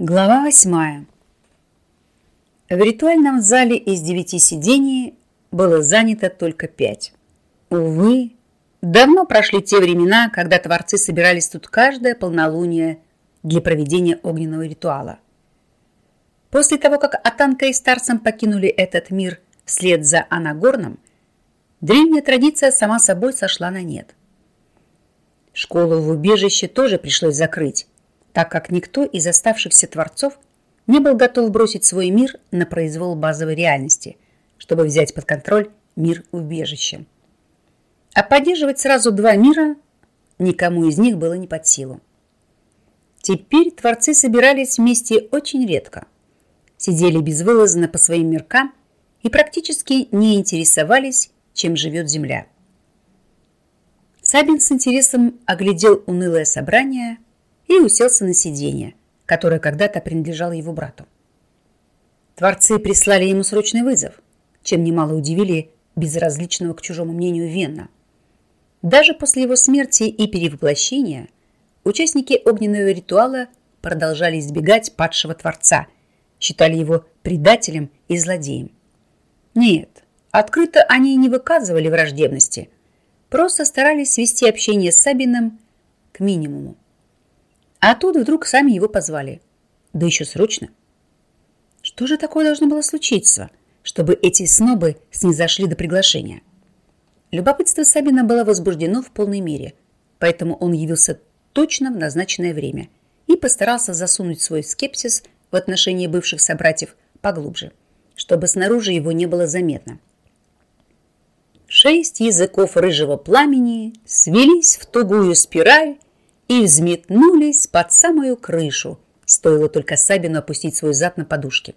Глава восьмая. В ритуальном зале из девяти сидений было занято только пять. Увы, давно прошли те времена, когда творцы собирались тут каждое полнолуние для проведения огненного ритуала. После того, как Атанка и Старсом покинули этот мир вслед за Анагорном, древняя традиция сама собой сошла на нет. Школу в убежище тоже пришлось закрыть, так как никто из оставшихся творцов не был готов бросить свой мир на произвол базовой реальности, чтобы взять под контроль мир убежища. А поддерживать сразу два мира никому из них было не под силу. Теперь творцы собирались вместе очень редко, сидели безвылазно по своим миркам и практически не интересовались, чем живет Земля. Сабин с интересом оглядел унылое собрание и уселся на сиденье, которое когда-то принадлежало его брату. Творцы прислали ему срочный вызов, чем немало удивили безразличного к чужому мнению Венна. Даже после его смерти и перевоплощения участники огненного ритуала продолжали избегать падшего Творца, считали его предателем и злодеем. Нет, открыто они не выказывали враждебности, просто старались свести общение с Сабиным к минимуму. А тут вдруг сами его позвали. Да еще срочно. Что же такое должно было случиться, чтобы эти снобы снизошли до приглашения? Любопытство Сабина было возбуждено в полной мере, поэтому он явился точно в назначенное время и постарался засунуть свой скепсис в отношении бывших собратьев поглубже, чтобы снаружи его не было заметно. Шесть языков рыжего пламени свелись в тугую спираль и взметнулись под самую крышу, стоило только Сабину опустить свой зад на подушке.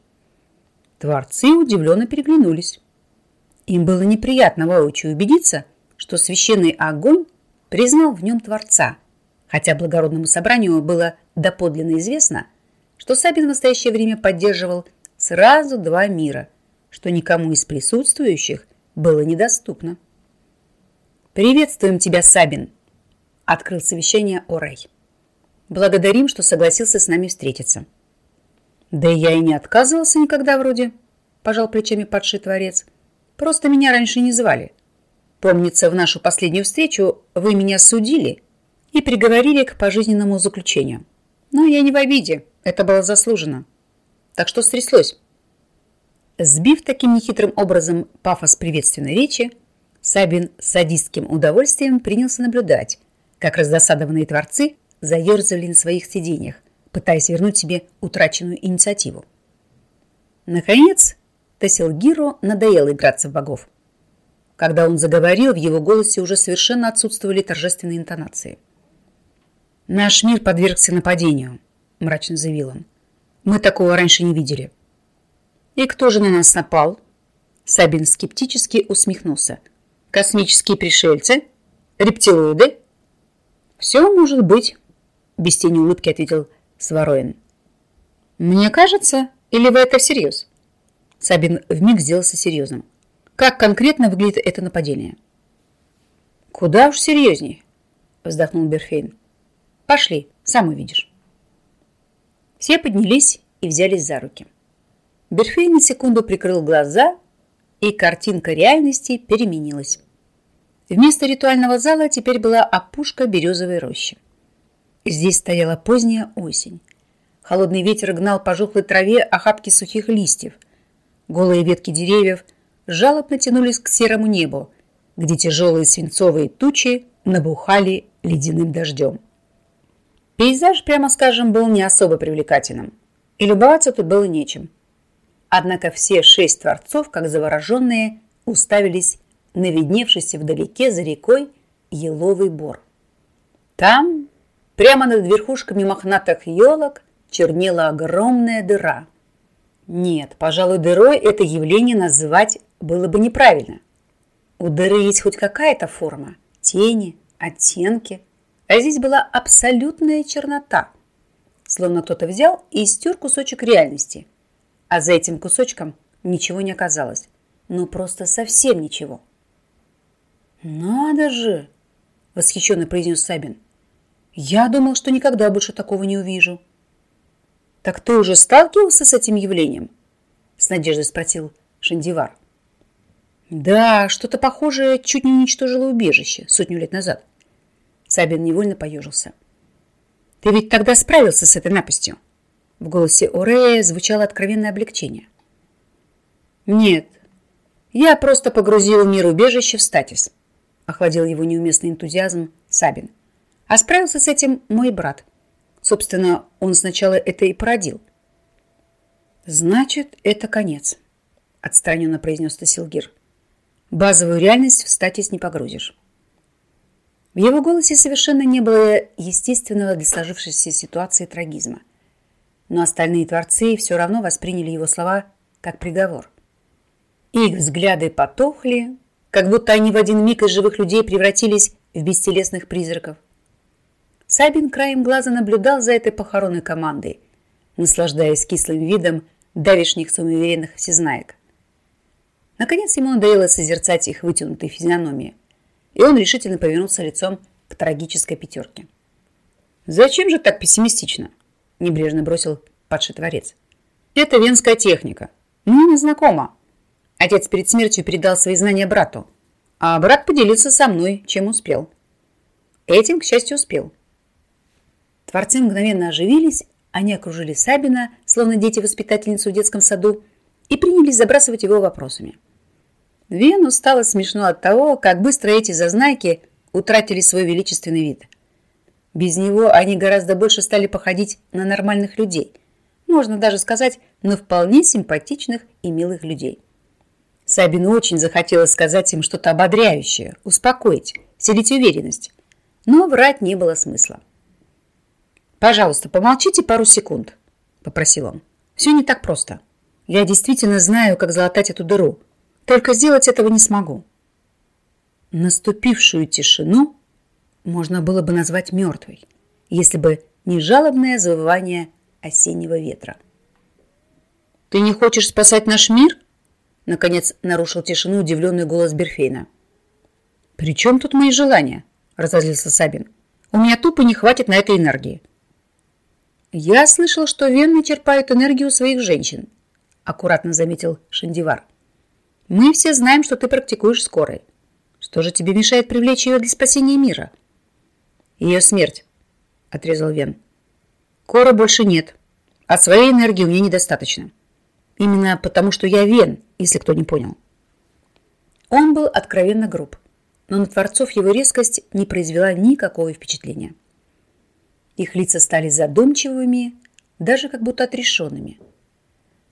Творцы удивленно переглянулись. Им было неприятно воочию убедиться, что священный огонь признал в нем Творца, хотя благородному собранию было доподлинно известно, что Сабин в настоящее время поддерживал сразу два мира, что никому из присутствующих было недоступно. «Приветствуем тебя, Сабин!» Открыл совещание Орей. Благодарим, что согласился с нами встретиться. Да я и не отказывался никогда вроде, пожал плечами падший творец. Просто меня раньше не звали. Помнится, в нашу последнюю встречу вы меня судили и приговорили к пожизненному заключению. Но я не в обиде, это было заслужено. Так что стряслось? Сбив таким нехитрым образом пафос приветственной речи, Сабин с садистским удовольствием принялся наблюдать, как раздосадованные творцы заерзали на своих сиденьях, пытаясь вернуть себе утраченную инициативу. Наконец, Тессилгиру надоело играться в богов. Когда он заговорил, в его голосе уже совершенно отсутствовали торжественные интонации. «Наш мир подвергся нападению», – мрачно заявил он. «Мы такого раньше не видели». «И кто же на нас напал?» Сабин скептически усмехнулся. «Космические пришельцы? Рептилоиды?» «Все может быть», – без тени улыбки ответил Свароин. «Мне кажется, или вы это всерьез?» Сабин вмиг сделался серьезным. «Как конкретно выглядит это нападение?» «Куда уж серьезней», – вздохнул Берфейн. «Пошли, сам увидишь». Все поднялись и взялись за руки. Берфейн на секунду прикрыл глаза, и картинка реальности переменилась. Вместо ритуального зала теперь была опушка березовой рощи. Здесь стояла поздняя осень. Холодный ветер гнал по жухлой траве охапки сухих листьев. Голые ветки деревьев жалобно тянулись к серому небу, где тяжелые свинцовые тучи набухали ледяным дождем. Пейзаж, прямо скажем, был не особо привлекательным, и любоваться тут было нечем. Однако все шесть творцов, как завороженные, уставились на видневшийся вдалеке за рекой еловый бор. Там, прямо над верхушками мохнатых елок, чернела огромная дыра. Нет, пожалуй, дырой это явление называть было бы неправильно. У дыры есть хоть какая-то форма, тени, оттенки, а здесь была абсолютная чернота, словно кто-то взял и стер кусочек реальности, а за этим кусочком ничего не оказалось, ну просто совсем ничего. «Надо же!» – восхищенно произнес Сабин. «Я думал, что никогда больше такого не увижу». Так ты уже сталкивался с этим явлением? С надеждой спросил Шандивар. Да, что-то похожее чуть не уничтожило убежище сотню лет назад. Сабин невольно поежился. Ты ведь тогда справился с этой напастью? В голосе Орея звучало откровенное облегчение. Нет, я просто погрузил мир убежища в статис. Охладил его неуместный энтузиазм Сабин. А справился с этим мой брат. Собственно, он сначала это и породил. Значит, это конец, отстраненно произнес Тасилгир. Базовую реальность в статис не погрузишь. В его голосе совершенно не было естественного для сложившейся ситуации трагизма. Но остальные творцы все равно восприняли его слова как приговор. Их взгляды потухли, как будто они в один миг из живых людей превратились в бестелесных призраков. Сабин краем глаза наблюдал за этой похоронной командой, наслаждаясь кислым видом давишних самоуверенных всезнаек. Наконец ему надоело созерцать их вытянутые физиономии, и он решительно повернулся лицом к трагической пятерке. «Зачем же так пессимистично?» – небрежно бросил падший творец. «Это венская техника. Мне не знакома. Отец перед смертью передал свои знания брату, а брат поделился со мной, чем успел. Этим, к счастью, успел». Творцы мгновенно оживились, они окружили Сабина, словно дети-воспитательницы в детском саду, и принялись забрасывать его вопросами. Вену стало смешно от того, как быстро эти зазнайки утратили свой величественный вид. Без него они гораздо больше стали походить на нормальных людей. Можно даже сказать, на вполне симпатичных и милых людей. Сабину очень захотелось сказать им что-то ободряющее, успокоить, вселить уверенность. Но врать не было смысла. «Пожалуйста, помолчите пару секунд», – попросил он. «Все не так просто. Я действительно знаю, как залатать эту дыру. Только сделать этого не смогу. Наступившую тишину можно было бы назвать мертвой, если бы не жалобное завывание осеннего ветра. «Ты не хочешь спасать наш мир?» Наконец нарушил тишину удивленный голос Берфейна. «При чем тут мои желания?» – разозлился Сабин. «У меня тупо не хватит на это энергии». «Я слышал, что венны черпают энергию у своих женщин», – аккуратно заметил Шандивар. Мы все знаем, что ты практикуешь скорой. Что же тебе мешает привлечь ее для спасения мира? Ее смерть, отрезал Вен. Кора больше нет, а своей энергии у меня недостаточно. Именно потому, что я Вен, если кто не понял. Он был откровенно груб, но на творцов его резкость не произвела никакого впечатления. Их лица стали задумчивыми, даже как будто отрешенными.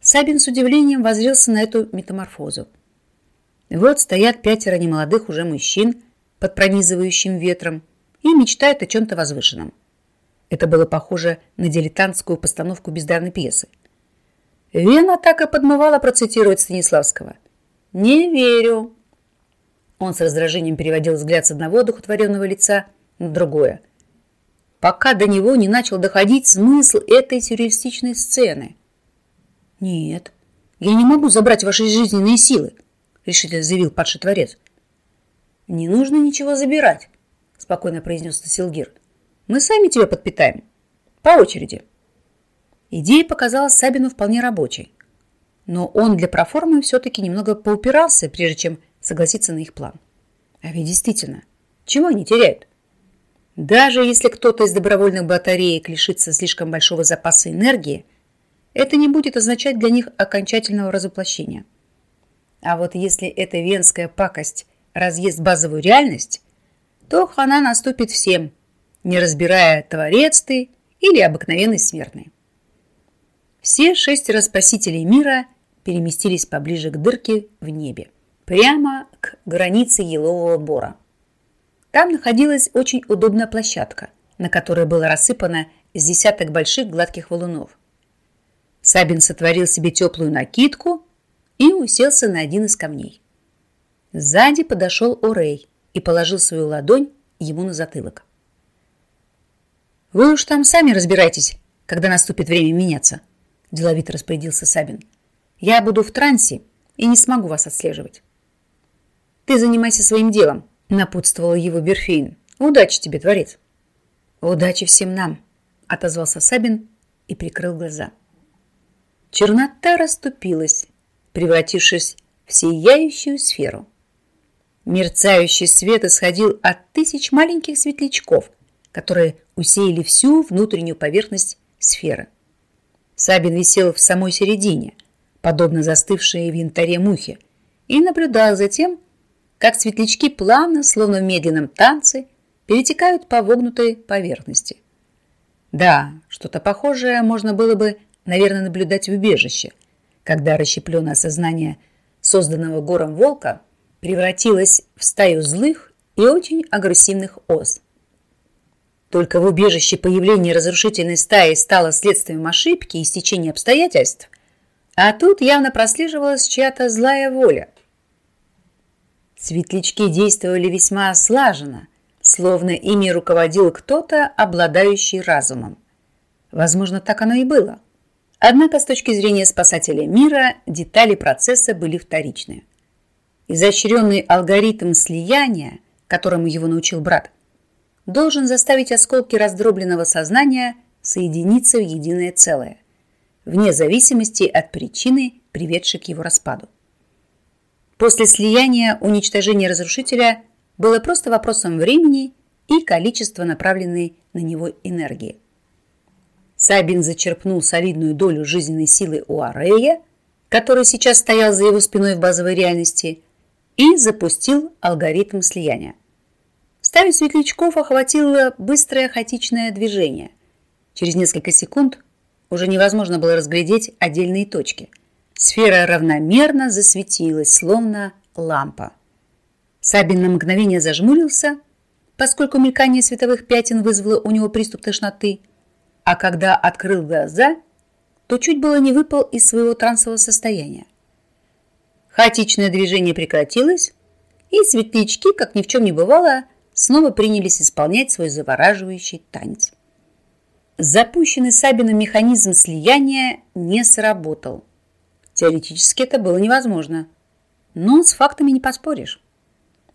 Сабин с удивлением воззрелся на эту метаморфозу. Вот стоят пятеро немолодых уже мужчин под пронизывающим ветром и мечтают о чем-то возвышенном. Это было похоже на дилетантскую постановку бездарной пьесы. Вена так и подмывала процитировать Станиславского. «Не верю». Он с раздражением переводил взгляд с одного духотворенного лица на другое, пока до него не начал доходить смысл этой сюрреалистичной сцены. «Нет, я не могу забрать ваши жизненные силы», решительно заявил падший творец. «Не нужно ничего забирать», – спокойно произнес Тасилгир. «Мы сами тебя подпитаем. По очереди». Идея показалась Сабину вполне рабочей. Но он для проформы все-таки немного поупирался, прежде чем согласиться на их план. А ведь действительно, чего они теряют? Даже если кто-то из добровольных батареек лишится слишком большого запаса энергии, это не будет означать для них окончательного разоплощения – а вот если эта венская пакость разъест базовую реальность, то хана наступит всем, не разбирая, творец ты или обыкновенный смертный. Все шестеро спасителей мира переместились поближе к дырке в небе, прямо к границе елового бора. Там находилась очень удобная площадка, на которой было рассыпано с десяток больших гладких валунов. Сабин сотворил себе теплую накидку и уселся на один из камней. Сзади подошел Орей и положил свою ладонь ему на затылок. «Вы уж там сами разбирайтесь, когда наступит время меняться», – деловито распорядился Сабин. «Я буду в трансе и не смогу вас отслеживать». «Ты занимайся своим делом», – напутствовал его Берфейн. «Удачи тебе, творец». «Удачи всем нам», – отозвался Сабин и прикрыл глаза. Чернота расступилась, превратившись в сияющую сферу. Мерцающий свет исходил от тысяч маленьких светлячков, которые усеяли всю внутреннюю поверхность сферы. Сабин висел в самой середине, подобно застывшей в янтаре мухе, и наблюдал за тем, как светлячки плавно, словно в медленном танце, перетекают по вогнутой поверхности. Да, что-то похожее можно было бы, наверное, наблюдать в убежище, когда расщепленное сознание созданного гором волка превратилось в стаю злых и очень агрессивных ос. Только в убежище появление разрушительной стаи стало следствием ошибки и стечения обстоятельств, а тут явно прослеживалась чья-то злая воля. Светлячки действовали весьма слаженно – словно ими руководил кто-то, обладающий разумом. Возможно, так оно и было. Однако с точки зрения спасателя мира детали процесса были вторичны. Изощренный алгоритм слияния, которому его научил брат, должен заставить осколки раздробленного сознания соединиться в единое целое, вне зависимости от причины, приведшей к его распаду. После слияния уничтожение разрушителя – было просто вопросом времени и количества направленной на него энергии. Сабин зачерпнул солидную долю жизненной силы у Арея, который сейчас стоял за его спиной в базовой реальности, и запустил алгоритм слияния. Стаю светлячков охватило быстрое хаотичное движение. Через несколько секунд уже невозможно было разглядеть отдельные точки. Сфера равномерно засветилась, словно лампа. Сабин на мгновение зажмурился, поскольку мелькание световых пятен вызвало у него приступ тошноты, а когда открыл глаза, то чуть было не выпал из своего трансового состояния. Хаотичное движение прекратилось, и светлячки, как ни в чем не бывало, снова принялись исполнять свой завораживающий танец. Запущенный Сабином механизм слияния не сработал. Теоретически это было невозможно, но с фактами не поспоришь.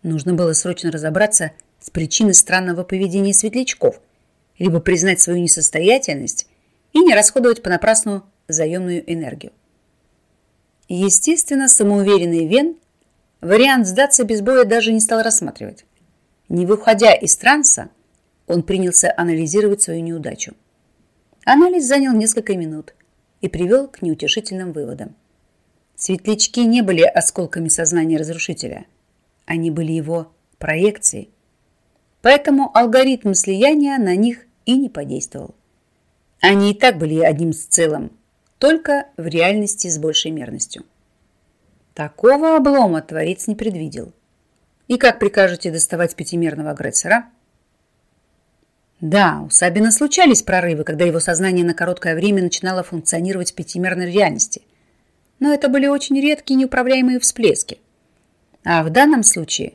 Нужно было срочно разобраться с причиной странного поведения светлячков, либо признать свою несостоятельность и не расходовать понапрасну заемную энергию. Естественно, самоуверенный Вен вариант сдаться без боя даже не стал рассматривать. Не выходя из транса, он принялся анализировать свою неудачу. Анализ занял несколько минут и привел к неутешительным выводам. Светлячки не были осколками сознания разрушителя – они были его проекцией. Поэтому алгоритм слияния на них и не подействовал. Они и так были одним с целым, только в реальности с большей мерностью. Такого облома творец не предвидел. И как прикажете доставать пятимерного агрессора? Да, у Сабина случались прорывы, когда его сознание на короткое время начинало функционировать в пятимерной реальности. Но это были очень редкие неуправляемые всплески – а в данном случае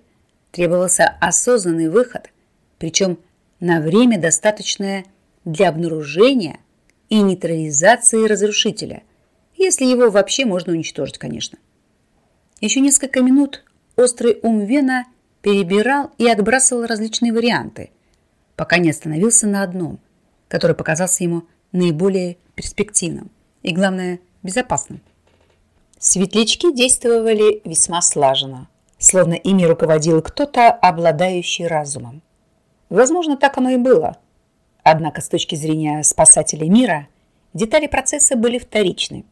требовался осознанный выход, причем на время достаточное для обнаружения и нейтрализации разрушителя, если его вообще можно уничтожить, конечно. Еще несколько минут острый ум Вена перебирал и отбрасывал различные варианты, пока не остановился на одном, который показался ему наиболее перспективным и, главное, безопасным. Светлячки действовали весьма слаженно – словно ими руководил кто-то, обладающий разумом. Возможно, так оно и было. Однако с точки зрения спасателей мира детали процесса были вторичны.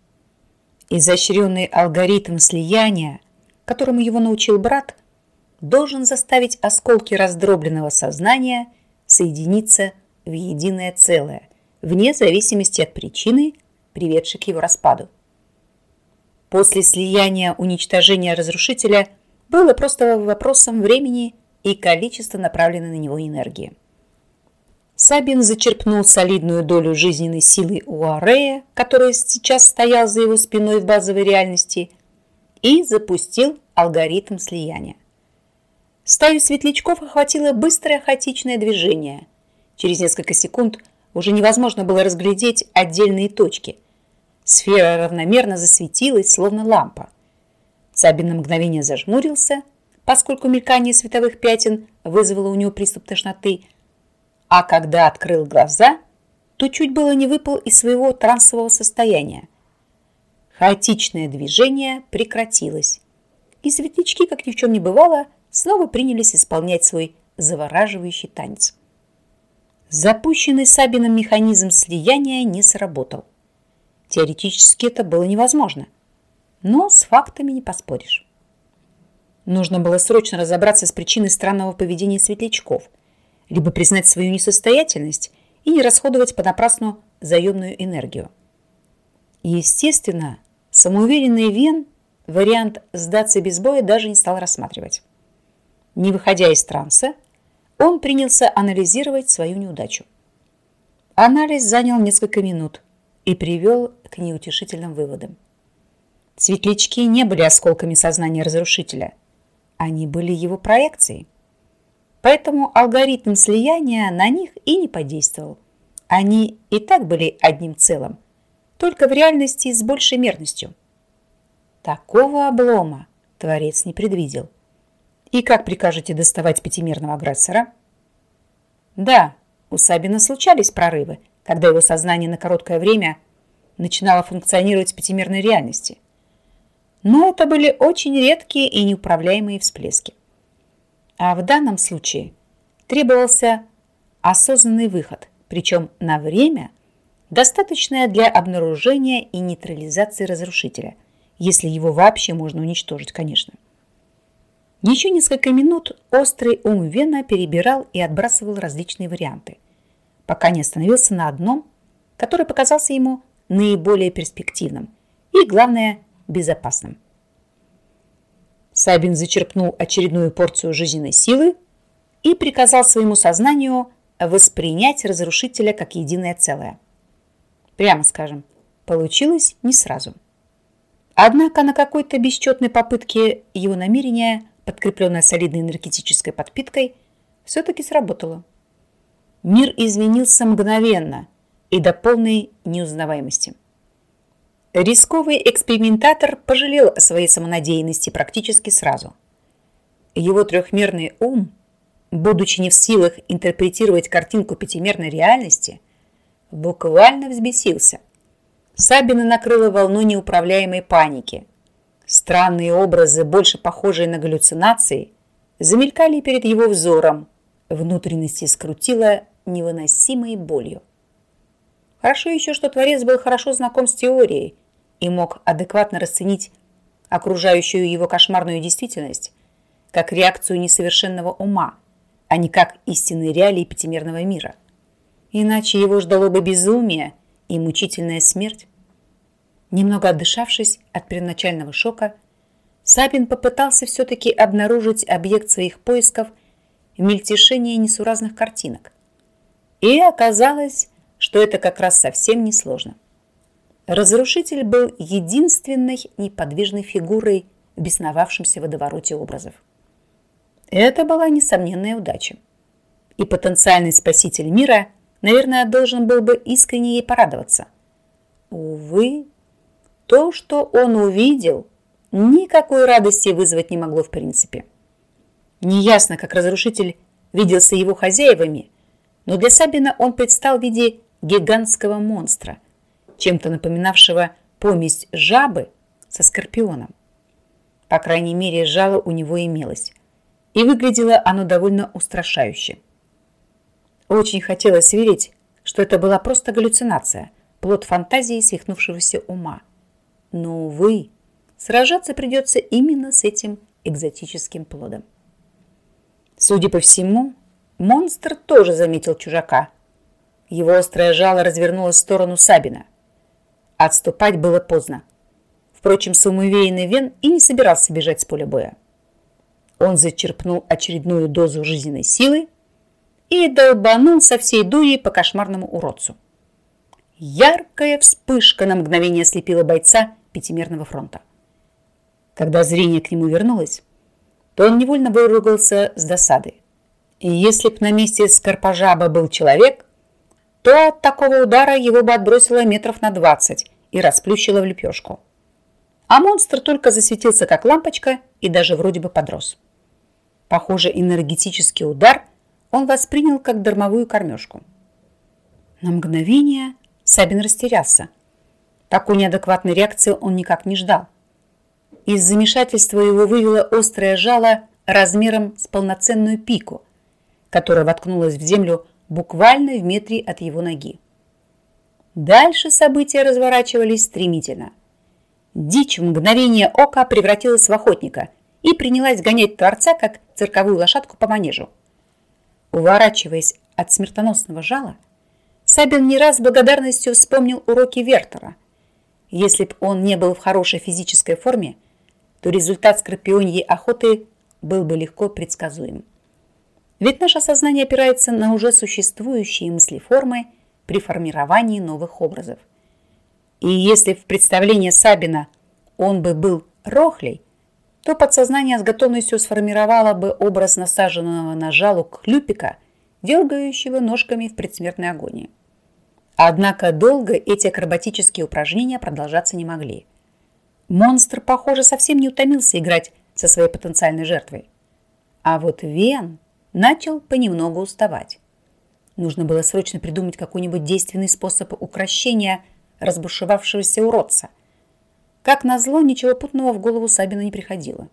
Изощренный алгоритм слияния, которому его научил брат, должен заставить осколки раздробленного сознания соединиться в единое целое, вне зависимости от причины, приведшей к его распаду. После слияния уничтожения разрушителя – было просто вопросом времени и количества направленной на него энергии. Сабин зачерпнул солидную долю жизненной силы у Арея, который сейчас стоял за его спиной в базовой реальности, и запустил алгоритм слияния. Стаю светлячков охватило быстрое хаотичное движение. Через несколько секунд уже невозможно было разглядеть отдельные точки. Сфера равномерно засветилась, словно лампа. Сабин на мгновение зажмурился, поскольку мелькание световых пятен вызвало у него приступ тошноты, а когда открыл глаза, то чуть было не выпал из своего трансового состояния. Хаотичное движение прекратилось, и светлячки, как ни в чем не бывало, снова принялись исполнять свой завораживающий танец. Запущенный Сабином механизм слияния не сработал. Теоретически это было невозможно, но с фактами не поспоришь. Нужно было срочно разобраться с причиной странного поведения светлячков, либо признать свою несостоятельность и не расходовать понапрасну заемную энергию. естественно, самоуверенный Вен вариант сдаться без боя даже не стал рассматривать. Не выходя из транса, он принялся анализировать свою неудачу. Анализ занял несколько минут и привел к неутешительным выводам. Светлячки не были осколками сознания разрушителя. Они были его проекцией. Поэтому алгоритм слияния на них и не подействовал. Они и так были одним целым, только в реальности с большей мерностью. Такого облома Творец не предвидел. И как прикажете доставать пятимерного агрессора? Да, у Сабина случались прорывы, когда его сознание на короткое время начинало функционировать в пятимерной реальности. Но это были очень редкие и неуправляемые всплески. А в данном случае требовался осознанный выход, причем на время, достаточное для обнаружения и нейтрализации разрушителя, если его вообще можно уничтожить, конечно. Еще несколько минут острый ум Вена перебирал и отбрасывал различные варианты, пока не остановился на одном, который показался ему наиболее перспективным и, главное, безопасным. Сабин зачерпнул очередную порцию жизненной силы и приказал своему сознанию воспринять разрушителя как единое целое. Прямо скажем, получилось не сразу. Однако на какой-то бесчетной попытке его намерения – подкрепленная солидной энергетической подпиткой, все-таки сработала. Мир изменился мгновенно и до полной неузнаваемости. Рисковый экспериментатор пожалел о своей самонадеянности практически сразу. Его трехмерный ум, будучи не в силах интерпретировать картинку пятимерной реальности, буквально взбесился. Сабина накрыла волну неуправляемой паники – Странные образы, больше похожие на галлюцинации, замелькали перед его взором. Внутренности скрутило невыносимой болью. Хорошо еще, что Творец был хорошо знаком с теорией и мог адекватно расценить окружающую его кошмарную действительность как реакцию несовершенного ума, а не как истинные реалии пятимерного мира. Иначе его ждало бы безумие и мучительная смерть. Немного отдышавшись от первоначального шока, Сабин попытался все-таки обнаружить объект своих поисков в мельтешении несуразных картинок. И оказалось, что это как раз совсем несложно. Разрушитель был единственной неподвижной фигурой в бесновавшемся водовороте образов. Это была несомненная удача. И потенциальный спаситель мира, наверное, должен был бы искренне ей порадоваться. Увы, то, что он увидел, никакой радости вызвать не могло в принципе. Неясно, как разрушитель виделся его хозяевами, но для Сабина он предстал в виде гигантского монстра, чем-то напоминавшего помесь жабы со скорпионом. По крайней мере, жало у него имелось, и выглядело оно довольно устрашающе. Очень хотелось верить, что это была просто галлюцинация, плод фантазии свихнувшегося ума – но, увы, сражаться придется именно с этим экзотическим плодом. Судя по всему, монстр тоже заметил чужака. Его острое жало развернулось в сторону Сабина. Отступать было поздно. Впрочем, самоуверенный Вен и не собирался бежать с поля боя. Он зачерпнул очередную дозу жизненной силы и долбанул со всей дури по кошмарному уродцу. Яркая вспышка на мгновение ослепила бойца пятимерного фронта. Когда зрение к нему вернулось, то он невольно выругался с досады. И если б на месте Скорпожаба был человек, то от такого удара его бы отбросило метров на двадцать и расплющило в лепешку. А монстр только засветился, как лампочка, и даже вроде бы подрос. Похоже, энергетический удар он воспринял как дармовую кормежку. На мгновение Сабин растерялся. Такой неадекватной реакции он никак не ждал. Из замешательства его вывело острое жало размером с полноценную пику, которая воткнулась в землю буквально в метре от его ноги. Дальше события разворачивались стремительно. Дичь в мгновение ока превратилась в охотника и принялась гонять Творца, как цирковую лошадку по манежу. Уворачиваясь от смертоносного жала, Сабин не раз с благодарностью вспомнил уроки Вертера. Если б он не был в хорошей физической форме, то результат скорпионьей охоты был бы легко предсказуем. Ведь наше сознание опирается на уже существующие мыслеформы при формировании новых образов. И если в представлении Сабина он бы был рохлей, то подсознание с готовностью сформировало бы образ насаженного на жалу хлюпика, дергающего ножками в предсмертной агонии. Однако долго эти акробатические упражнения продолжаться не могли. Монстр, похоже, совсем не утомился играть со своей потенциальной жертвой. А вот Вен начал понемногу уставать. Нужно было срочно придумать какой-нибудь действенный способ укрощения разбушевавшегося уродца. Как назло, ничего путного в голову Сабина не приходило.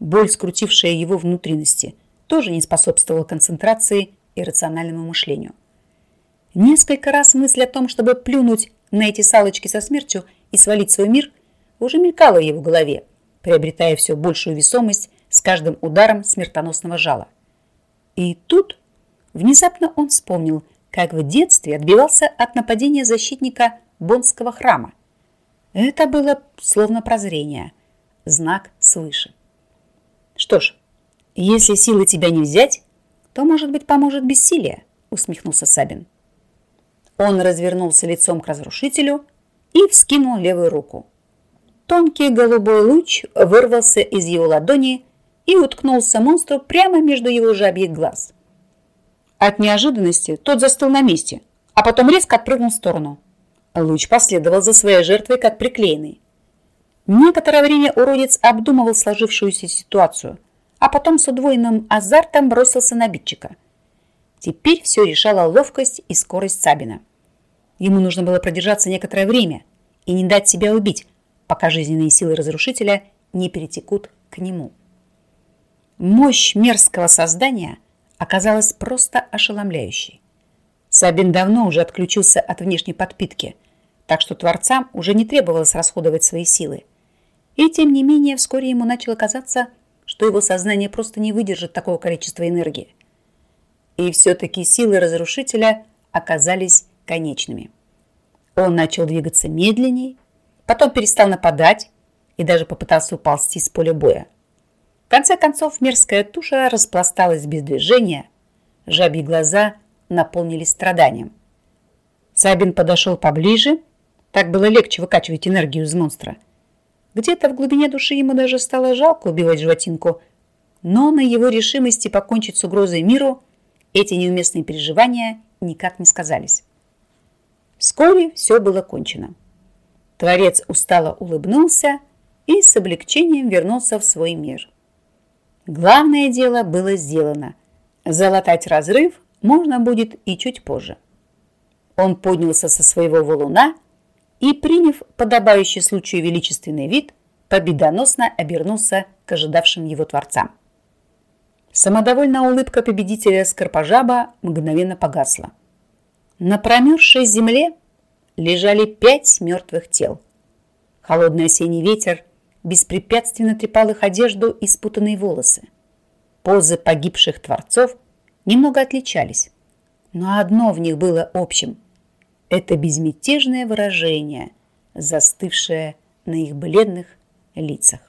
Боль, скрутившая его внутренности, тоже не способствовала концентрации и рациональному мышлению. Несколько раз мысль о том, чтобы плюнуть на эти салочки со смертью и свалить свой мир, уже мелькала в его голове, приобретая все большую весомость с каждым ударом смертоносного жала. И тут внезапно он вспомнил, как в детстве отбивался от нападения защитника Бонского храма. Это было словно прозрение, знак свыше. Что ж, если силы тебя не взять, то, может быть, поможет бессилие, усмехнулся Сабин. Он развернулся лицом к разрушителю и вскинул левую руку. Тонкий голубой луч вырвался из его ладони и уткнулся монстру прямо между его жабьих глаз. От неожиданности тот застыл на месте, а потом резко отпрыгнул в сторону. Луч последовал за своей жертвой, как приклеенный. Некоторое время уродец обдумывал сложившуюся ситуацию, а потом с удвоенным азартом бросился на обидчика. Теперь все решала ловкость и скорость Сабина. Ему нужно было продержаться некоторое время и не дать себя убить, пока жизненные силы разрушителя не перетекут к нему. Мощь мерзкого создания оказалась просто ошеломляющей. Сабин давно уже отключился от внешней подпитки, так что творцам уже не требовалось расходовать свои силы. И тем не менее вскоре ему начало казаться, что его сознание просто не выдержит такого количества энергии. И все-таки силы разрушителя оказались конечными. Он начал двигаться медленнее, потом перестал нападать и даже попытался уползти с поля боя. В конце концов мерзкая туша распласталась без движения, жабьи глаза наполнились страданием. Сабин подошел поближе, так было легче выкачивать энергию из монстра. Где-то в глубине души ему даже стало жалко убивать животинку, но на его решимости покончить с угрозой миру эти неуместные переживания никак не сказались. Вскоре все было кончено. Творец устало улыбнулся и с облегчением вернулся в свой мир. Главное дело было сделано. Залатать разрыв можно будет и чуть позже. Он поднялся со своего валуна и, приняв подобающий случаю величественный вид, победоносно обернулся к ожидавшим его творцам. Самодовольная улыбка победителя Скорпожаба мгновенно погасла. На промерзшей земле лежали пять мертвых тел. Холодный осенний ветер беспрепятственно трепал их одежду и спутанные волосы. Позы погибших творцов немного отличались, но одно в них было общим – это безмятежное выражение, застывшее на их бледных лицах.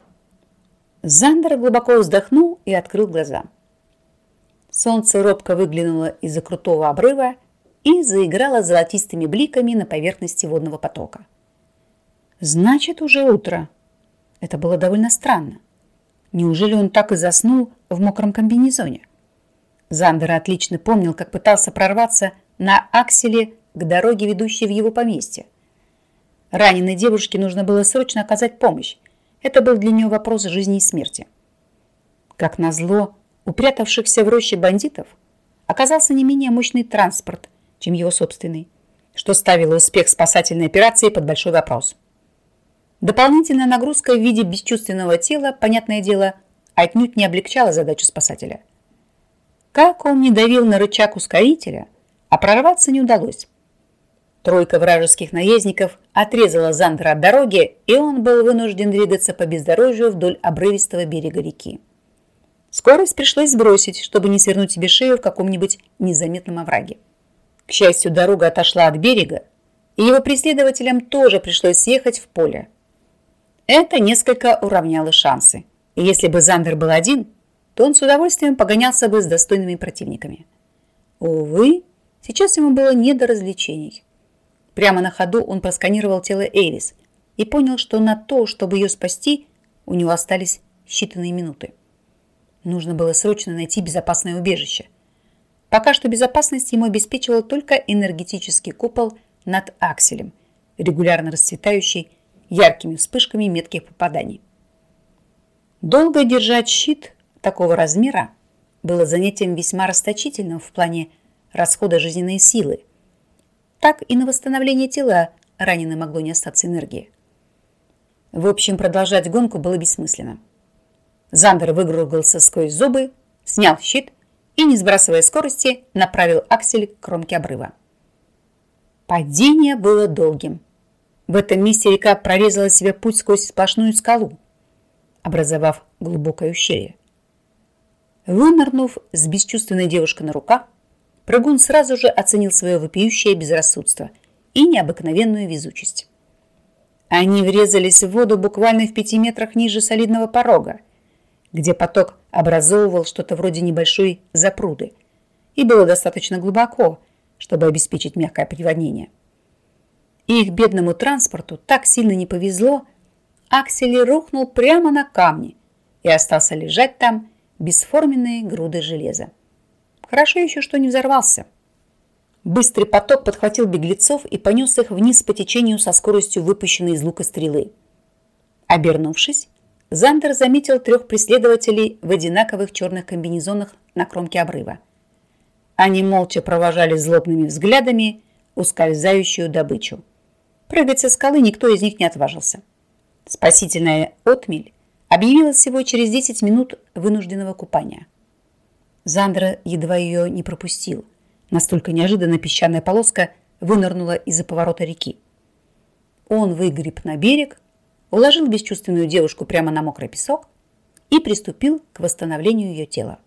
Зандер глубоко вздохнул и открыл глаза. Солнце робко выглянуло из-за крутого обрыва и заиграла золотистыми бликами на поверхности водного потока. Значит, уже утро. Это было довольно странно. Неужели он так и заснул в мокром комбинезоне? Зандер отлично помнил, как пытался прорваться на акселе к дороге, ведущей в его поместье. Раненой девушке нужно было срочно оказать помощь. Это был для нее вопрос жизни и смерти. Как назло, упрятавшихся в роще бандитов оказался не менее мощный транспорт, чем его собственный, что ставило успех спасательной операции под большой вопрос. Дополнительная нагрузка в виде бесчувственного тела, понятное дело, отнюдь не облегчала задачу спасателя. Как он не давил на рычаг ускорителя, а прорваться не удалось. Тройка вражеских наездников отрезала Зандера от дороги, и он был вынужден двигаться по бездорожью вдоль обрывистого берега реки. Скорость пришлось сбросить, чтобы не свернуть себе шею в каком-нибудь незаметном овраге. К счастью, дорога отошла от берега, и его преследователям тоже пришлось съехать в поле. Это несколько уравняло шансы. И если бы Зандер был один, то он с удовольствием погонялся бы с достойными противниками. Увы, сейчас ему было не до развлечений. Прямо на ходу он просканировал тело Эйрис и понял, что на то, чтобы ее спасти, у него остались считанные минуты. Нужно было срочно найти безопасное убежище. Пока что безопасность ему обеспечивал только энергетический купол над акселем, регулярно расцветающий яркими вспышками метких попаданий. Долго держать щит такого размера было занятием весьма расточительным в плане расхода жизненной силы – так и на восстановление тела раненой могло не остаться энергии. В общем, продолжать гонку было бессмысленно. Зандер выгругался сквозь зубы, снял щит и, не сбрасывая скорости, направил аксель к кромке обрыва. Падение было долгим. В этом месте река прорезала себе путь сквозь сплошную скалу, образовав глубокое ущелье. Вынырнув с бесчувственной девушкой на руках, Прыгун сразу же оценил свое вопиющее безрассудство и необыкновенную везучесть. Они врезались в воду буквально в пяти метрах ниже солидного порога, где поток образовывал что-то вроде небольшой запруды, и было достаточно глубоко, чтобы обеспечить мягкое приводнение. их бедному транспорту так сильно не повезло, Аксели рухнул прямо на камни и остался лежать там бесформенные груды железа. Хорошо еще, что не взорвался. Быстрый поток подхватил беглецов и понес их вниз по течению со скоростью выпущенной из лука стрелы. Обернувшись, Зандер заметил трех преследователей в одинаковых черных комбинезонах на кромке обрыва. Они молча провожали злобными взглядами ускользающую добычу. Прыгать со скалы никто из них не отважился. Спасительная отмель объявилась всего через 10 минут вынужденного купания. Зандра едва ее не пропустил. Настолько неожиданно песчаная полоска вынырнула из-за поворота реки. Он выгреб на берег, уложил бесчувственную девушку прямо на мокрый песок и приступил к восстановлению ее тела.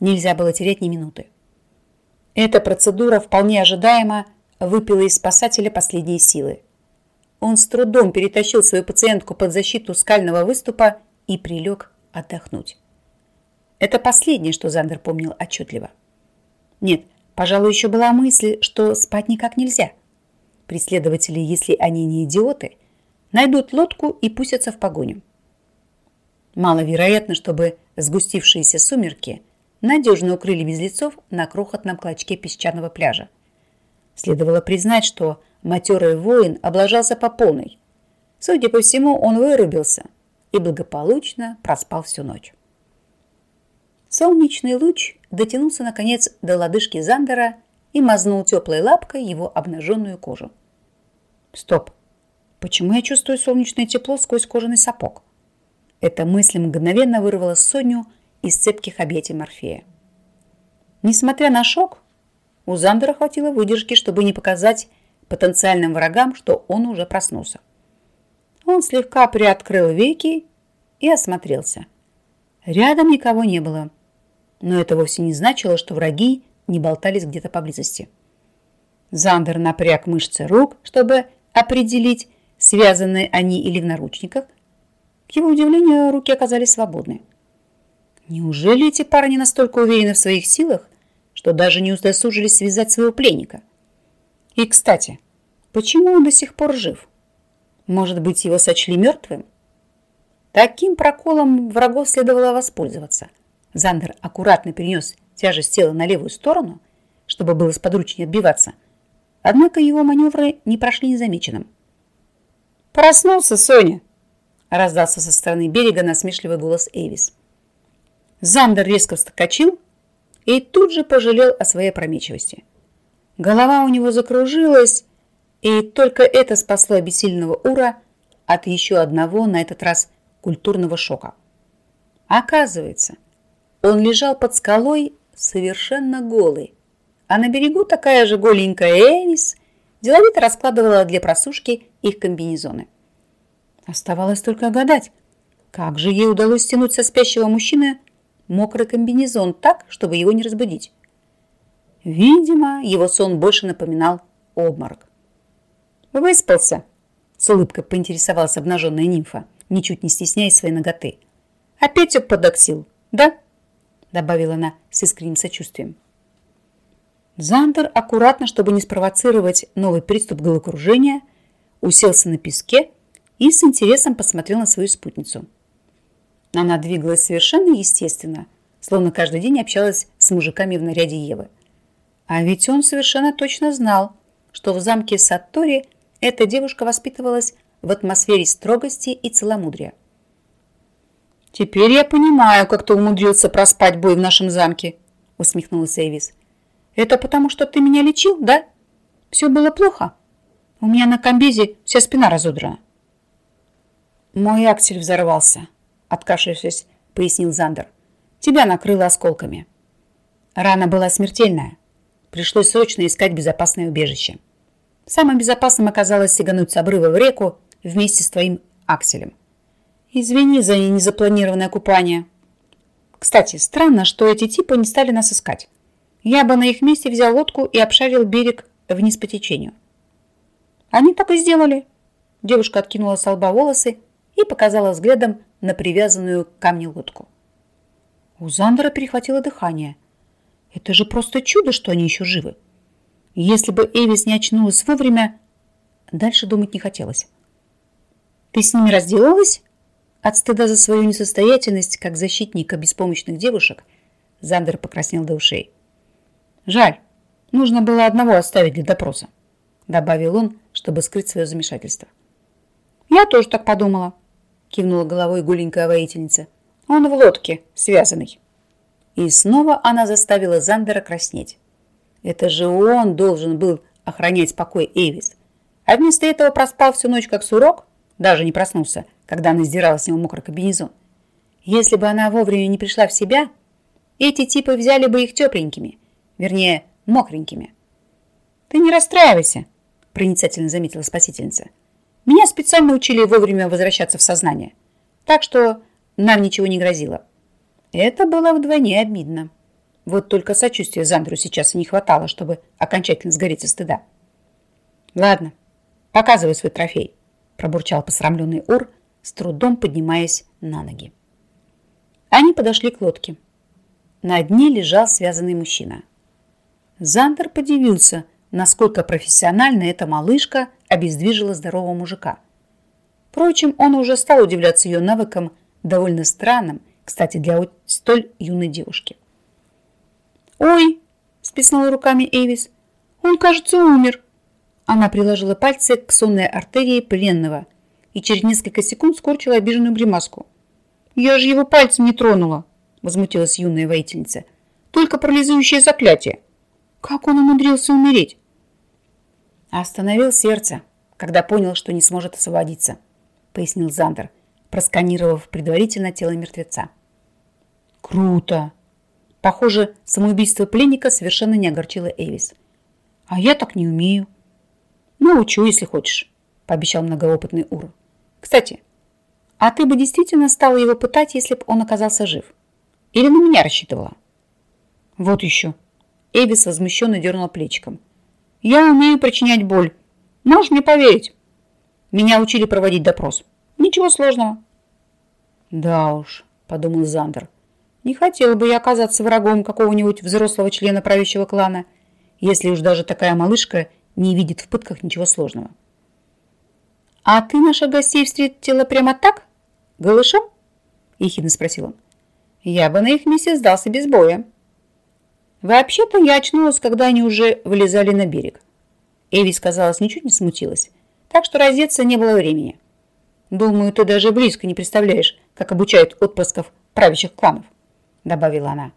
Нельзя было терять ни минуты. Эта процедура вполне ожидаемо выпила из спасателя последние силы. Он с трудом перетащил свою пациентку под защиту скального выступа и прилег отдохнуть. Это последнее, что Зандер помнил отчетливо. Нет, пожалуй, еще была мысль, что спать никак нельзя. Преследователи, если они не идиоты, найдут лодку и пустятся в погоню. Маловероятно, чтобы сгустившиеся сумерки надежно укрыли безлицов на крохотном клочке песчаного пляжа. Следовало признать, что матерый воин облажался по полной. Судя по всему, он вырубился и благополучно проспал всю ночь. Солнечный луч дотянулся, наконец, до лодыжки Зандера и мазнул теплой лапкой его обнаженную кожу. Стоп! Почему я чувствую солнечное тепло сквозь кожаный сапог? Эта мысль мгновенно вырвала Соню из цепких объятий Морфея. Несмотря на шок, у Зандера хватило выдержки, чтобы не показать потенциальным врагам, что он уже проснулся. Он слегка приоткрыл веки и осмотрелся. Рядом никого не было но это вовсе не значило, что враги не болтались где-то поблизости. Зандер напряг мышцы рук, чтобы определить, связаны они или в наручниках. К его удивлению, руки оказались свободны. Неужели эти парни настолько уверены в своих силах, что даже не удосужились связать своего пленника? И, кстати, почему он до сих пор жив? Может быть, его сочли мертвым? Таким проколом врагов следовало воспользоваться. Зандер аккуратно перенес тяжесть тела на левую сторону, чтобы было сподручнее отбиваться. Однако его маневры не прошли незамеченным. «Проснулся, Соня!» – раздался со стороны берега насмешливый голос Эвис. Зандер резко вскочил и тут же пожалел о своей опрометчивости. Голова у него закружилась, и только это спасло обессиленного Ура от еще одного, на этот раз, культурного шока. Оказывается, он лежал под скалой совершенно голый, а на берегу такая же голенькая Эвис деловито раскладывала для просушки их комбинезоны. Оставалось только гадать, как же ей удалось стянуть со спящего мужчины мокрый комбинезон так, чтобы его не разбудить. Видимо, его сон больше напоминал обморок. «Выспался?» – с улыбкой поинтересовалась обнаженная нимфа, ничуть не стесняясь своей ноготы. «Опять подоксил, да?» – добавила она с искренним сочувствием. Зандер, аккуратно, чтобы не спровоцировать новый приступ головокружения, уселся на песке и с интересом посмотрел на свою спутницу. Она двигалась совершенно естественно, словно каждый день общалась с мужиками в наряде Евы. А ведь он совершенно точно знал, что в замке Саттори эта девушка воспитывалась в атмосфере строгости и целомудрия. «Теперь я понимаю, как ты умудрился проспать бой в нашем замке», усмехнулась Эвис. «Это потому, что ты меня лечил, да? Все было плохо? У меня на комбезе вся спина разодрана». «Мой аксель взорвался», откашлившись, пояснил Зандер. «Тебя накрыло осколками». Рана была смертельная. Пришлось срочно искать безопасное убежище. Самым безопасным оказалось сигануть с обрыва в реку вместе с твоим акселем. Извини за незапланированное купание. Кстати, странно, что эти типы не стали нас искать. Я бы на их месте взял лодку и обшарил берег вниз по течению. Они так и сделали. Девушка откинула с лба волосы и показала взглядом на привязанную к камню лодку. У Зандера перехватило дыхание – это же просто чудо, что они еще живы. Если бы Эвис не очнулась вовремя, дальше думать не хотелось. Ты с ними разделалась? От стыда за свою несостоятельность, как защитника беспомощных девушек, Зандер покраснел до ушей. Жаль, нужно было одного оставить для допроса, добавил он, чтобы скрыть свое замешательство. Я тоже так подумала, кивнула головой гуленькая воительница. Он в лодке, связанный. И снова она заставила Зандера краснеть. Это же он должен был охранять покой Эвис. А вместо этого проспал всю ночь как сурок, даже не проснулся, когда она сдирала с него мокрый комбинезон. Если бы она вовремя не пришла в себя, эти типы взяли бы их тепленькими, вернее, мокренькими. «Ты не расстраивайся», – проницательно заметила спасительница. «Меня специально учили вовремя возвращаться в сознание, так что нам ничего не грозило». Это было вдвойне обидно. Вот только сочувствия Зандру сейчас и не хватало, чтобы окончательно сгореть со стыда. «Ладно, показывай свой трофей», – пробурчал посрамленный Ур, с трудом поднимаясь на ноги. Они подошли к лодке. На дне лежал связанный мужчина. Зандер подивился, насколько профессионально эта малышка обездвижила здорового мужика. Впрочем, он уже стал удивляться ее навыкам, довольно странным кстати, для столь юной девушки. «Ой!» – сплеснула руками Эвис. «Он, кажется, умер!» Она приложила пальцы к сонной артерии пленного и через несколько секунд скорчила обиженную гримаску. «Я же его пальцем не тронула!» – возмутилась юная воительница. «Только парализующее заклятие! Как он умудрился умереть?» «Остановил сердце, когда понял, что не сможет освободиться», – пояснил Зандер, просканировав предварительно тело мертвеца. Круто! Похоже, самоубийство пленника совершенно не огорчило Эвис. А я так не умею. Ну, учу, если хочешь, пообещал многоопытный Ур. Кстати, а ты бы действительно стала его пытать, если бы он оказался жив? Или на меня рассчитывала? Вот еще. Эвис возмущенно дернула плечиком. Я умею причинять боль. Можешь мне поверить? Меня учили проводить допрос. Ничего сложного. Да уж, подумал Зандер. Не хотела бы я оказаться врагом какого-нибудь взрослого члена правящего клана, если уж даже такая малышка не видит в пытках ничего сложного. «А ты наших гостей встретила прямо так? Голышом?» – ехидно спросил он. «Я бы на их месте сдался без боя». Вообще-то я очнулась, когда они уже вылезали на берег. Эвис, казалось, ничуть не смутилась, так что раздеться не было времени. Думаю, ты даже близко не представляешь, как обучают отпрысков правящих кланов добавила она.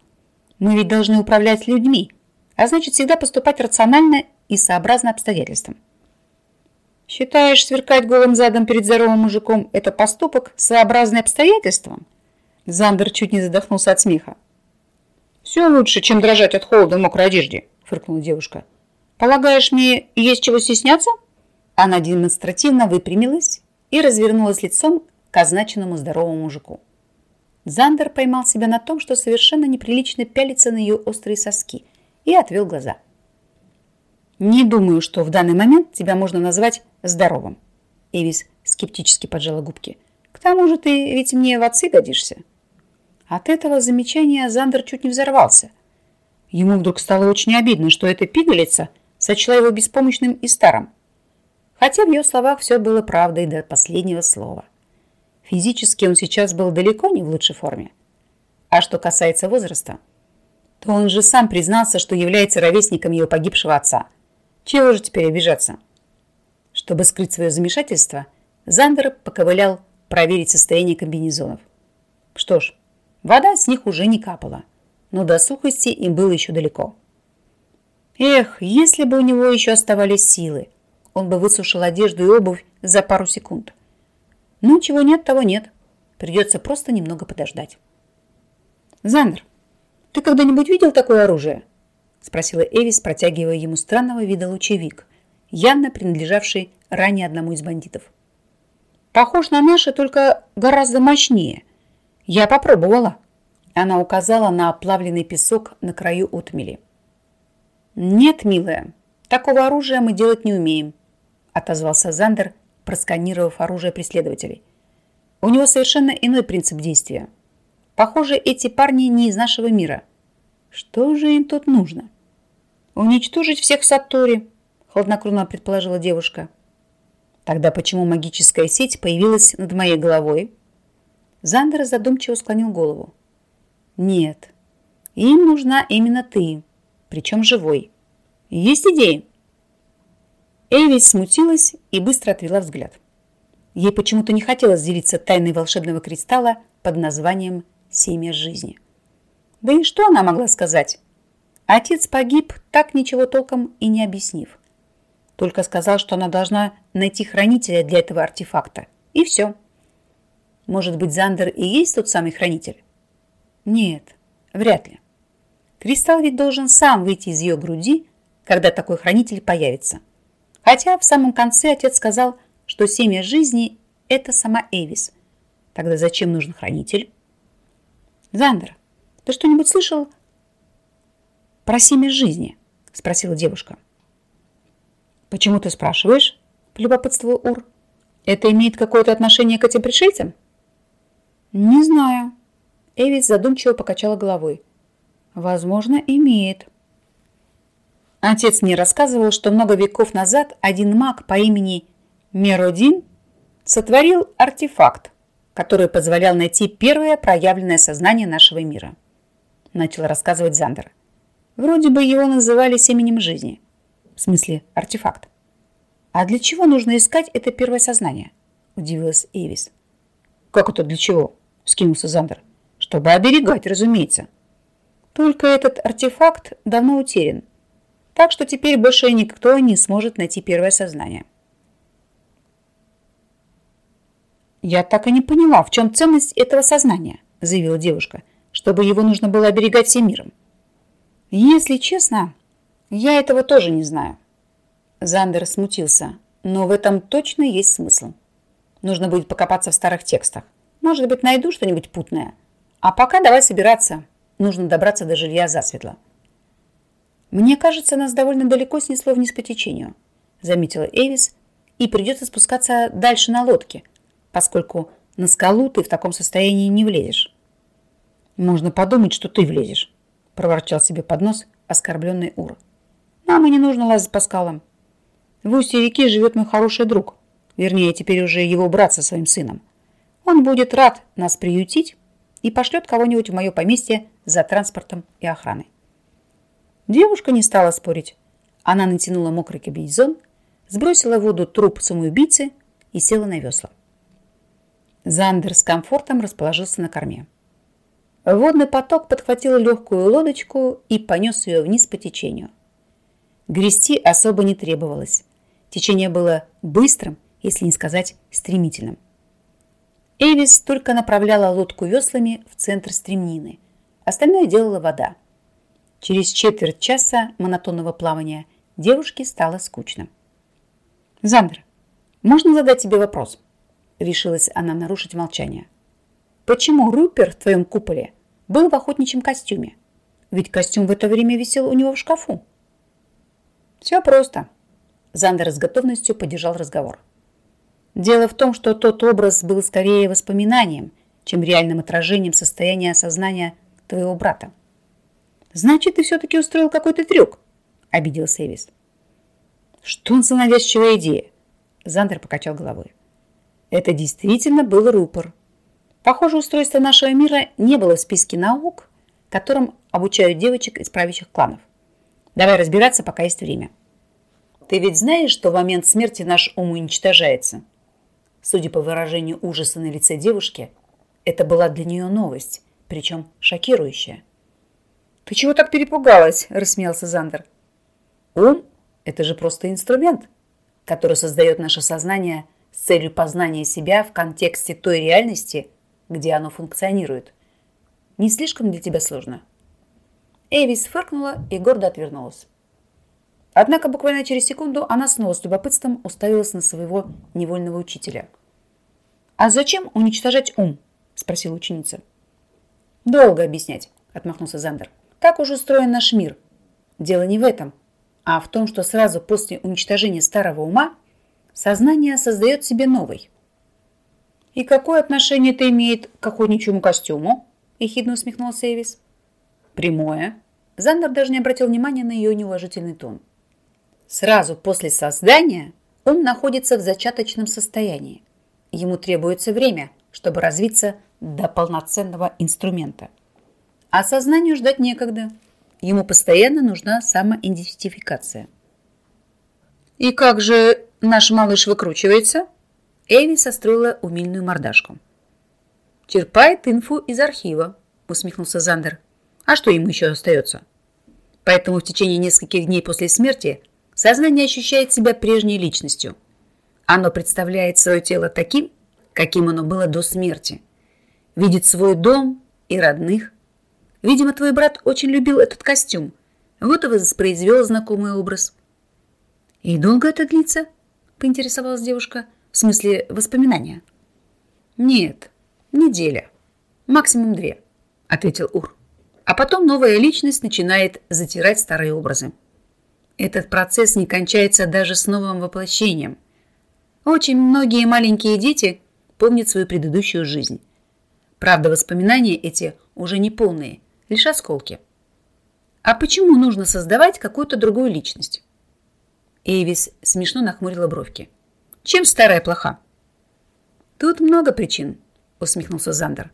Мы ведь должны управлять людьми, а значит всегда поступать рационально и сообразно обстоятельствам. Считаешь, сверкать голым задом перед здоровым мужиком – это поступок, сообразный обстоятельствам? Зандер чуть не задохнулся от смеха. «Все лучше, чем дрожать от холода в мокрой одежде», – фыркнула девушка. «Полагаешь, мне есть чего стесняться?» Она демонстративно выпрямилась и развернулась лицом к означенному здоровому мужику. Зандер поймал себя на том, что совершенно неприлично пялится на ее острые соски, и отвел глаза. «Не думаю, что в данный момент тебя можно назвать здоровым», Эвис скептически поджала губки. «К тому же ты ведь мне в отцы годишься». От этого замечания Зандер чуть не взорвался. Ему вдруг стало очень обидно, что эта пигалица сочла его беспомощным и старым. Хотя в ее словах все было правдой до последнего слова. Физически он сейчас был далеко не в лучшей форме. А что касается возраста, то он же сам признался, что является ровесником его погибшего отца. Чего же теперь обижаться? Чтобы скрыть свое замешательство, Зандер поковылял проверить состояние комбинезонов. Что ж, Вода с них уже не капала, но до сухости им было еще далеко. Эх, если бы у него еще оставались силы, он бы высушил одежду и обувь за пару секунд. Ну, чего нет, того нет. Придется просто немного подождать. «Зандер, ты когда-нибудь видел такое оружие?» Спросила Эвис, протягивая ему странного вида лучевик, явно принадлежавший ранее одному из бандитов. «Похож на наши, только гораздо мощнее», «Я попробовала». Она указала на оплавленный песок на краю отмели. «Нет, милая, такого оружия мы делать не умеем», отозвался Зандер, просканировав оружие преследователей. «У него совершенно иной принцип действия. Похоже, эти парни не из нашего мира. Что же им тут нужно?» «Уничтожить всех в Сатуре», хладнокровно предположила девушка. «Тогда почему магическая сеть появилась над моей головой?» Зандер задумчиво склонил голову. «Нет, им нужна именно ты, причем живой. Есть идеи?» Эйвис смутилась и быстро отвела взгляд. Ей почему-то не хотелось делиться тайной волшебного кристалла под названием «Семя жизни». Да и что она могла сказать? Отец погиб, так ничего толком и не объяснив. Только сказал, что она должна найти хранителя для этого артефакта. И все. Может быть, Зандер и есть тот самый хранитель? Нет, вряд ли. Кристалл ведь должен сам выйти из ее груди, когда такой хранитель появится. Хотя в самом конце отец сказал, что семя жизни – это сама Эвис. Тогда зачем нужен хранитель? Зандер, ты что-нибудь слышал про семя жизни? Спросила девушка. Почему ты спрашиваешь? Полюбопытствовал Ур. Это имеет какое-то отношение к этим пришельцам? «Не знаю». Эвис задумчиво покачала головой. «Возможно, имеет». Отец мне рассказывал, что много веков назад один маг по имени Меродин сотворил артефакт, который позволял найти первое проявленное сознание нашего мира. Начал рассказывать Зандер. Вроде бы его называли семенем жизни. В смысле, артефакт. А для чего нужно искать это первое сознание? Удивилась Эвис. Как это для чего? – вскинулся Зандер. «Чтобы оберегать, разумеется. Только этот артефакт давно утерян, так что теперь больше никто не сможет найти первое сознание». «Я так и не поняла, в чем ценность этого сознания», – заявила девушка, «чтобы его нужно было оберегать всем миром». «Если честно, я этого тоже не знаю». Зандер смутился, но в этом точно есть смысл. Нужно будет покопаться в старых текстах. Может быть, найду что-нибудь путное. А пока давай собираться. Нужно добраться до жилья засветло. Мне кажется, нас довольно далеко снесло вниз по течению, заметила Эвис, и придется спускаться дальше на лодке, поскольку на скалу ты в таком состоянии не влезешь. Можно подумать, что ты влезешь, проворчал себе под нос оскорбленный Ур. Нам и не нужно лазить по скалам. В устье реки живет мой хороший друг, вернее, теперь уже его брат со своим сыном. Он будет рад нас приютить и пошлет кого-нибудь в мое поместье за транспортом и охраной. Девушка не стала спорить. Она натянула мокрый комбинезон, сбросила в воду труп самоубийцы и села на весла. Зандер с комфортом расположился на корме. Водный поток подхватил легкую лодочку и понес ее вниз по течению. Грести особо не требовалось. Течение было быстрым, если не сказать стремительным. Эвис только направляла лодку веслами в центр стремнины. Остальное делала вода. Через четверть часа монотонного плавания девушке стало скучно. «Зандер, можно задать тебе вопрос?» Решилась она нарушить молчание. «Почему Рупер в твоем куполе был в охотничьем костюме? Ведь костюм в это время висел у него в шкафу». «Все просто», Зандер с готовностью поддержал разговор. Дело в том, что тот образ был скорее воспоминанием, чем реальным отражением состояния сознания твоего брата. «Значит, ты все-таки устроил какой-то трюк», – обиделся Эвис. «Что за навязчивая идея?» Зандер покачал головой. Это действительно был рупор. Похоже, устройство нашего мира не было в списке наук, которым обучают девочек из правящих кланов. Давай разбираться, пока есть время. Ты ведь знаешь, что в момент смерти наш ум уничтожается? Судя по выражению ужаса на лице девушки, это была для нее новость, причем шокирующая. «Ты чего так перепугалась?» – рассмеялся Зандер. «Ум – это же просто инструмент, который создает наше сознание с целью познания себя в контексте той реальности, где оно функционирует. Не слишком для тебя сложно?» Эвис фыркнула и гордо отвернулась. Однако буквально через секунду она снова с любопытством уставилась на своего невольного учителя. «А зачем уничтожать ум?» – спросила ученица. «Долго объяснять», – отмахнулся Зандер. «Как уж устроен наш мир? Дело не в этом, а в том, что сразу после уничтожения старого ума сознание создает себе новый». «И какое отношение это имеет к охотничьему костюму?» – ехидно усмехнулся Эвис. «Прямое». Зандер даже не обратил внимания на ее неуважительный тон. Сразу после создания ум находится в зачаточном состоянии. Ему требуется время, чтобы развиться до полноценного инструмента. А сознанию ждать некогда. Ему постоянно нужна самоидентификация. «И как же наш малыш выкручивается?» Эви состроила умильную мордашку. «Черпает инфу из архива», усмехнулся Зандер. «А что ему еще остается?» Поэтому в течение нескольких дней после смерти Сознание ощущает себя прежней личностью. Оно представляет свое тело таким, каким оно было до смерти. Видит свой дом и родных. Видимо, твой брат очень любил этот костюм. Вот и воспроизвел знакомый образ. «И долго это длится?» – поинтересовалась девушка. «В смысле воспоминания?» «Нет, неделя. Максимум две», – ответил Ур. А потом новая личность начинает затирать старые образы. Этот процесс не кончается даже с новым воплощением. Очень многие маленькие дети помнят свою предыдущую жизнь. Правда, воспоминания эти уже не полные, лишь осколки. А почему нужно создавать какую-то другую личность? Эйвис смешно нахмурила бровки. Чем старая плоха? Тут много причин, усмехнулся Зандер.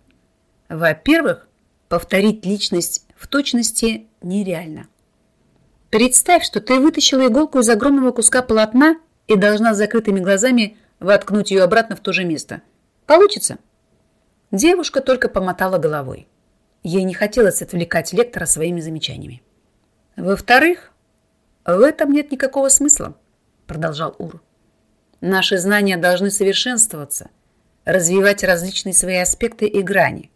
Во-первых, повторить личность в точности нереально. Представь, что ты вытащила иголку из огромного куска полотна и должна с закрытыми глазами воткнуть ее обратно в то же место. Получится? Девушка только помотала головой. Ей не хотелось отвлекать лектора своими замечаниями. Во-вторых, в этом нет никакого смысла, продолжал Ур. Наши знания должны совершенствоваться, развивать различные свои аспекты и грани.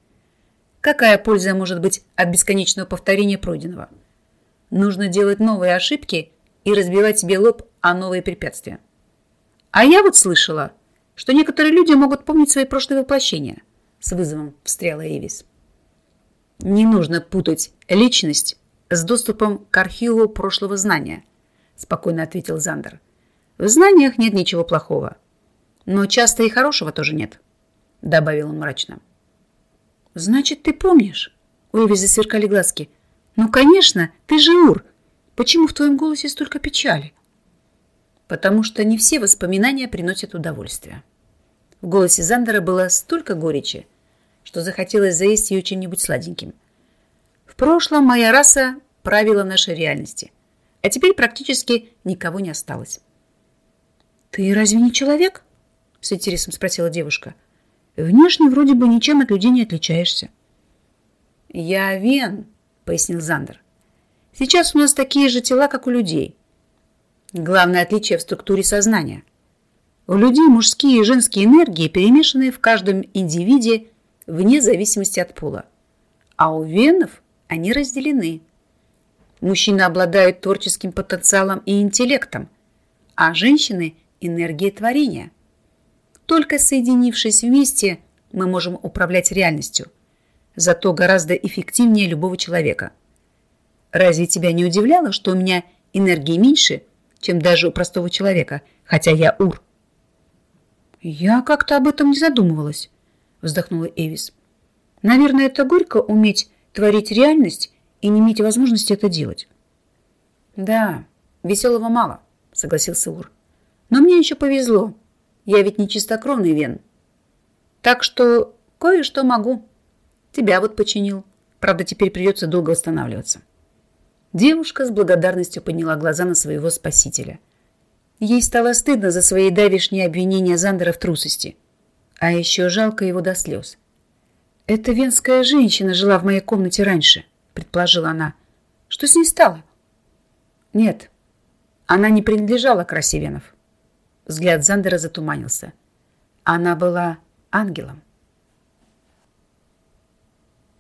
Какая польза может быть от бесконечного повторения пройденного? – Нужно делать новые ошибки и разбивать себе лоб о новые препятствия. А я вот слышала, что некоторые люди могут помнить свои прошлые воплощения. С вызовом встряла Эвис. Не нужно путать личность с доступом к архиву прошлого знания, спокойно ответил Зандер. В знаниях нет ничего плохого. Но часто и хорошего тоже нет, добавил он мрачно. Значит, ты помнишь? У Эвисы сверкали глазки – «Ну, конечно, ты же Ур. Почему в твоем голосе столько печали?» «Потому что не все воспоминания приносят удовольствие». В голосе Зандера было столько горечи, что захотелось заесть ее чем-нибудь сладеньким. «В прошлом моя раса правила нашей реальности, а теперь практически никого не осталось». «Ты разве не человек?» – с интересом спросила девушка. «Внешне вроде бы ничем от людей не отличаешься». «Я Вен», – пояснил Зандер. «Сейчас у нас такие же тела, как у людей. Главное отличие в структуре сознания. У людей мужские и женские энергии перемешаны в каждом индивиде вне зависимости от пола. А у венов они разделены. Мужчины обладают творческим потенциалом и интеллектом, а женщины – энергией творения. Только соединившись вместе, мы можем управлять реальностью, зато гораздо эффективнее любого человека. Разве тебя не удивляло, что у меня энергии меньше, чем даже у простого человека, хотя я ур? Я как-то об этом не задумывалась, вздохнула Эвис. Наверное, это горько уметь творить реальность и не иметь возможности это делать. Да, веселого мало, согласился Ур. Но мне еще повезло. Я ведь не чистокровный вен. Так что кое-что могу. Тебя вот починил. Правда, теперь придется долго восстанавливаться. Девушка с благодарностью подняла глаза на своего спасителя. Ей стало стыдно за свои давишние обвинения Зандера в трусости. А еще жалко его до слез. «Эта венская женщина жила в моей комнате раньше», — предположила она. «Что с ней стало?» «Нет, она не принадлежала к расе венов». Взгляд Зандера затуманился. Она была ангелом.